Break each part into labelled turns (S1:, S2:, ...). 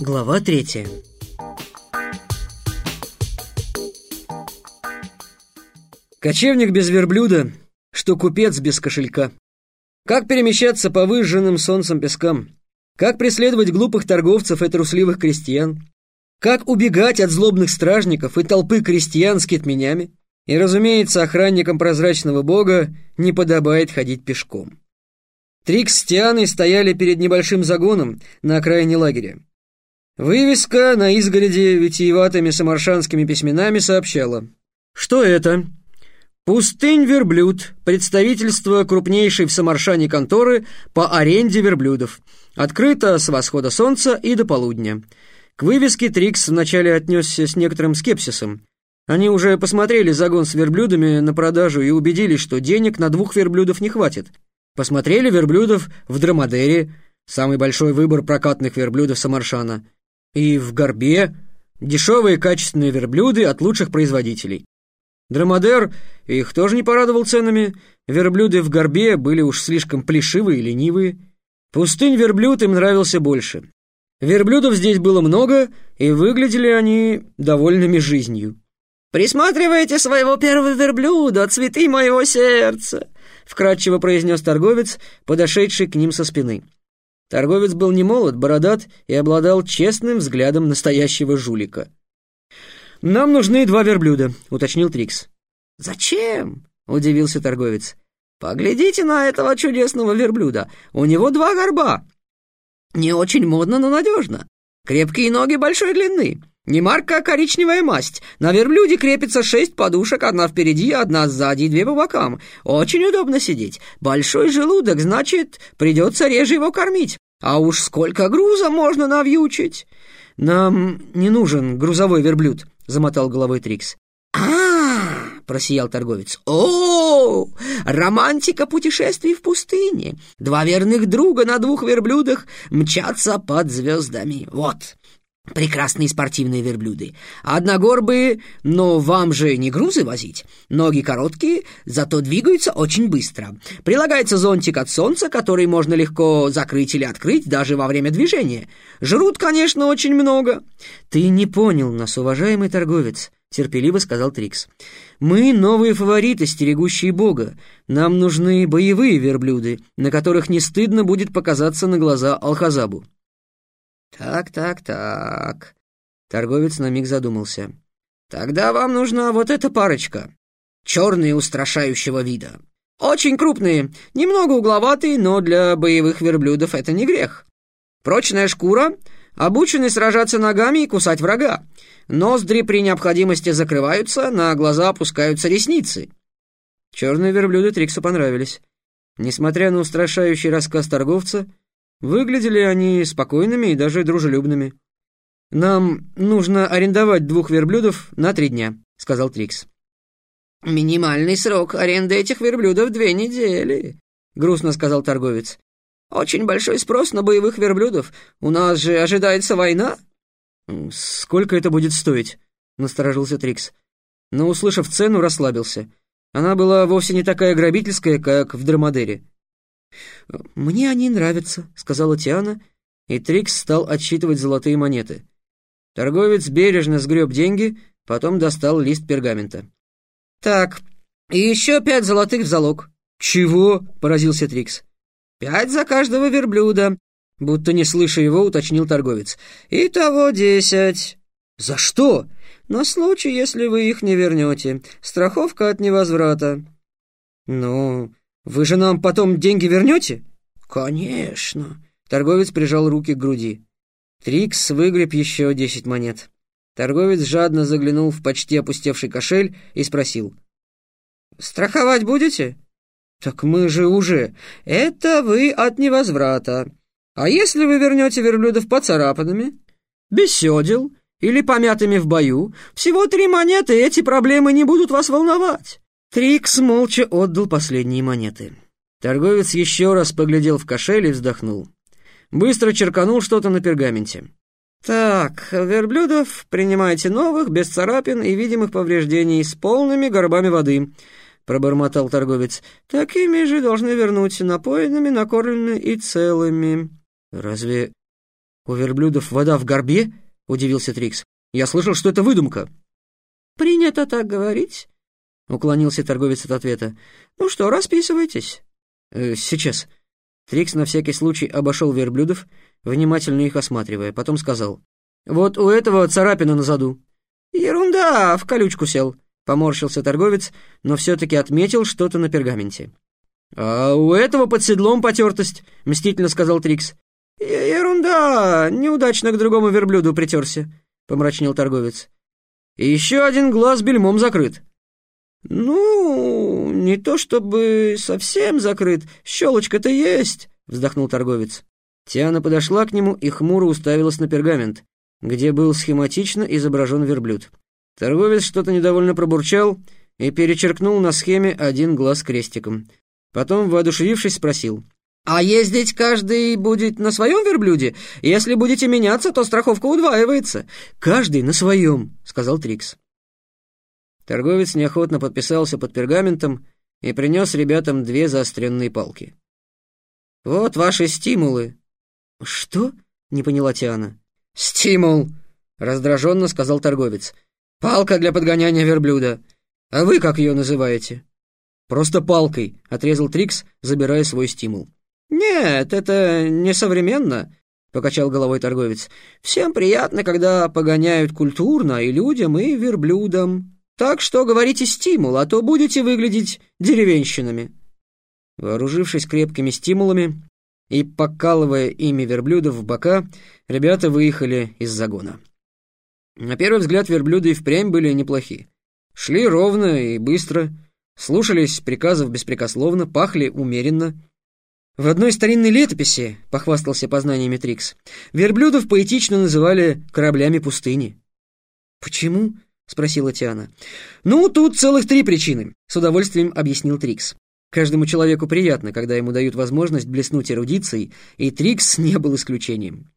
S1: Глава третья. Кочевник без верблюда, что купец без кошелька. Как перемещаться по выжженным солнцем пескам? Как преследовать глупых торговцев и трусливых крестьян? Как убегать от злобных стражников и толпы крестьян с китменями? И, разумеется, охранникам прозрачного бога не подобает ходить пешком. Трикс с Тианой стояли перед небольшим загоном на окраине лагеря. Вывеска на изгороде витиеватыми самаршанскими письменами сообщала. Что это? Пустынь верблюд, представительство крупнейшей в Самаршане конторы по аренде верблюдов. Открыто с восхода солнца и до полудня. К вывеске Трикс вначале отнесся с некоторым скепсисом. Они уже посмотрели загон с верблюдами на продажу и убедились, что денег на двух верблюдов не хватит. Посмотрели верблюдов в Драмадере, самый большой выбор прокатных верблюдов Самаршана, и в Горбе, дешевые качественные верблюды от лучших производителей. Драмадер их тоже не порадовал ценами, верблюды в Горбе были уж слишком плешивые и ленивые. Пустынь верблюд им нравился больше. Верблюдов здесь было много, и выглядели они довольными жизнью. «Присматривайте своего первого верблюда, цветы моего сердца!» — вкратчиво произнес торговец, подошедший к ним со спины. Торговец был не молод, бородат и обладал честным взглядом настоящего жулика. «Нам нужны два верблюда», — уточнил Трикс.
S2: «Зачем?» — удивился торговец. «Поглядите на этого чудесного верблюда. У него два горба. Не очень модно, но надежно. Крепкие ноги большой длины. Не марка, а коричневая масть. На верблюде крепится шесть подушек, одна впереди, одна сзади и две по бокам. Очень удобно сидеть. Большой желудок, значит, придется реже его кормить. А уж сколько груза можно навьючить!»
S1: «Нам не нужен грузовой верблюд», — замотал головой Трикс.
S2: «А-а-а!» — просиял торговец. «О, романтика путешествий в пустыне! Два верных друга на двух верблюдах мчатся под звездами. Вот, Прекрасные спортивные верблюды. Одногорбые, но вам же не грузы возить. Ноги короткие, зато двигаются очень быстро. Прилагается зонтик от солнца, который можно легко закрыть или открыть даже во время движения. Жрут, конечно, очень много.
S1: Ты не понял нас, уважаемый торговец, терпеливо сказал Трикс. Мы новые фавориты, стерегущие Бога. Нам нужны боевые верблюды, на которых не стыдно будет показаться на глаза Алхазабу.
S2: «Так, так, так...» Торговец на миг задумался. «Тогда вам нужна вот эта парочка. Черные устрашающего вида. Очень крупные, немного угловатые, но для боевых верблюдов это не грех. Прочная шкура, обучены сражаться ногами и кусать врага. Ноздри при необходимости закрываются, на глаза опускаются ресницы».
S1: Черные верблюды Триксу понравились. Несмотря на устрашающий рассказ торговца, Выглядели они спокойными и даже дружелюбными. «Нам нужно арендовать двух верблюдов на три дня», — сказал Трикс.
S2: «Минимальный срок аренды этих верблюдов две недели», — грустно сказал торговец. «Очень большой спрос на боевых верблюдов. У нас же ожидается война».
S1: «Сколько это будет стоить?» — насторожился Трикс. Но, услышав цену, расслабился. Она была вовсе не такая грабительская, как в Драмадере.
S2: «Мне они нравятся», — сказала Тиана, и Трикс стал отсчитывать золотые монеты.
S1: Торговец бережно сгреб деньги, потом достал лист пергамента.
S2: «Так, и еще пять золотых в залог».
S1: «Чего?» — поразился Трикс.
S2: «Пять за каждого верблюда», — будто не слыша его, уточнил торговец. «Итого десять».
S1: «За что?»
S2: «На случай, если вы их не вернете. Страховка от невозврата».
S1: «Ну, вы же нам потом деньги вернете?»
S2: «Конечно!»
S1: Торговец прижал руки к груди. Трикс выгреб еще десять монет. Торговец жадно заглянул в почти опустевший кошель и спросил.
S2: «Страховать будете?»
S1: «Так мы же уже...»
S2: «Это вы от невозврата. А если вы вернете верблюдов поцарапанными, без или помятыми в бою, всего три монеты, эти проблемы не будут вас волновать.
S1: Трикс молча отдал последние монеты. Торговец еще раз поглядел в кошель и вздохнул. Быстро черканул что-то на пергаменте.
S2: «Так, верблюдов принимайте новых, без царапин и видимых повреждений, с полными горбами воды», — пробормотал торговец. «Такими же должны вернуть напоенными, накормленными и целыми».
S1: «Разве «У верблюдов вода в горбе?» — удивился Трикс. «Я слышал, что это выдумка».
S2: «Принято так говорить», — уклонился торговец от ответа. «Ну что, расписывайтесь».
S1: Э, «Сейчас». Трикс на всякий случай обошел верблюдов, внимательно их осматривая, потом сказал. «Вот у этого царапина на заду».
S2: «Ерунда, в колючку сел», —
S1: поморщился торговец, но все-таки отметил что-то на пергаменте. «А у этого под седлом потертость», — мстительно сказал Трикс.
S2: «Ерунда, неудачно к другому верблюду притерся», — помрачнел торговец.
S1: «И еще один глаз бельмом закрыт».
S2: «Ну, не то чтобы совсем закрыт, щелочка-то есть», — вздохнул торговец.
S1: Тиана подошла к нему и хмуро уставилась на пергамент, где был схематично изображен верблюд. Торговец что-то недовольно пробурчал и перечеркнул на схеме один глаз крестиком. Потом, воодушевившись, спросил.
S2: «А ездить каждый будет на своем верблюде? Если будете меняться, то страховка удваивается».
S1: «Каждый на своем», — сказал Трикс. Торговец неохотно подписался под пергаментом и принес ребятам две заостренные палки. «Вот ваши стимулы».
S2: «Что?» — не поняла Тиана.
S1: «Стимул», — раздраженно сказал торговец. «Палка для подгоняния верблюда. А вы как ее называете?» «Просто палкой», — отрезал Трикс, забирая свой стимул.
S2: «Нет, это не современно», — покачал головой торговец. «Всем приятно, когда погоняют культурно и людям, и верблюдам. Так что говорите стимул, а то будете выглядеть деревенщинами».
S1: Вооружившись крепкими стимулами и покалывая ими верблюдов в бока, ребята выехали из загона. На первый взгляд верблюды и впрямь были неплохи. Шли ровно и быстро, слушались приказов беспрекословно, пахли умеренно. В одной старинной летописи, похвастался познаниями Трикс, верблюдов поэтично называли кораблями пустыни.
S2: «Почему?» — спросила Тиана.
S1: «Ну, тут целых три причины», — с удовольствием объяснил Трикс. Каждому человеку приятно, когда ему дают возможность блеснуть эрудицией, и Трикс не был исключением.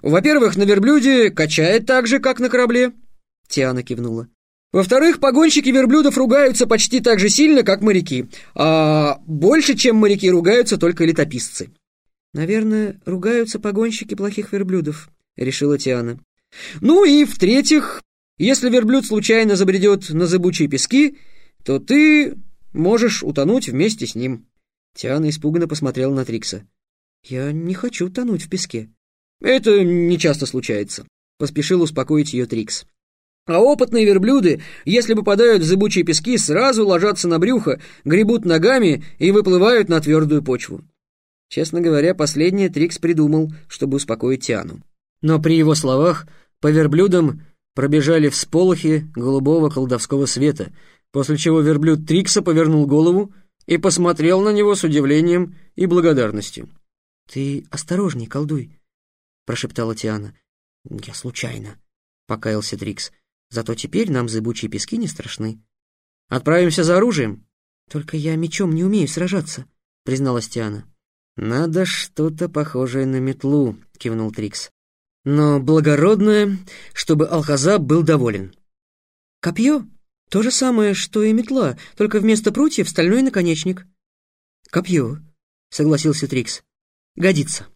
S1: «Во-первых, на верблюде качает так же, как на корабле», — Тиана кивнула. Во-вторых, погонщики верблюдов ругаются почти так же сильно, как моряки, а больше, чем моряки, ругаются только летописцы.
S2: «Наверное, ругаются погонщики плохих верблюдов», — решила Тиана.
S1: «Ну и, в-третьих, если верблюд случайно забредет на зыбучие пески, то ты можешь утонуть вместе с ним».
S2: Тиана испуганно посмотрела на Трикса. «Я не хочу тонуть в песке».
S1: «Это не часто случается», — поспешил успокоить ее Трикс. А опытные верблюды, если попадают в зыбучие пески, сразу ложатся на брюхо, гребут ногами и выплывают на твердую почву. Честно говоря, последний Трикс придумал, чтобы успокоить Тиану. Но при его словах по верблюдам пробежали всполохи голубого колдовского света, после чего верблюд Трикса повернул голову и посмотрел на него с удивлением и благодарностью.
S2: «Ты осторожней, колдуй», — прошептала Тиана.
S1: «Я случайно», —
S2: покаялся Трикс. Зато теперь нам зыбучие пески не страшны.
S1: Отправимся за оружием?
S2: Только я мечом не умею сражаться, призналась Тиана.
S1: Надо что-то похожее на метлу, кивнул Трикс. Но благородное, чтобы Алхазаб был доволен.
S2: Копье? То же самое, что и метла, только вместо прутьев стальной наконечник.
S1: Копье, согласился Трикс. Годится.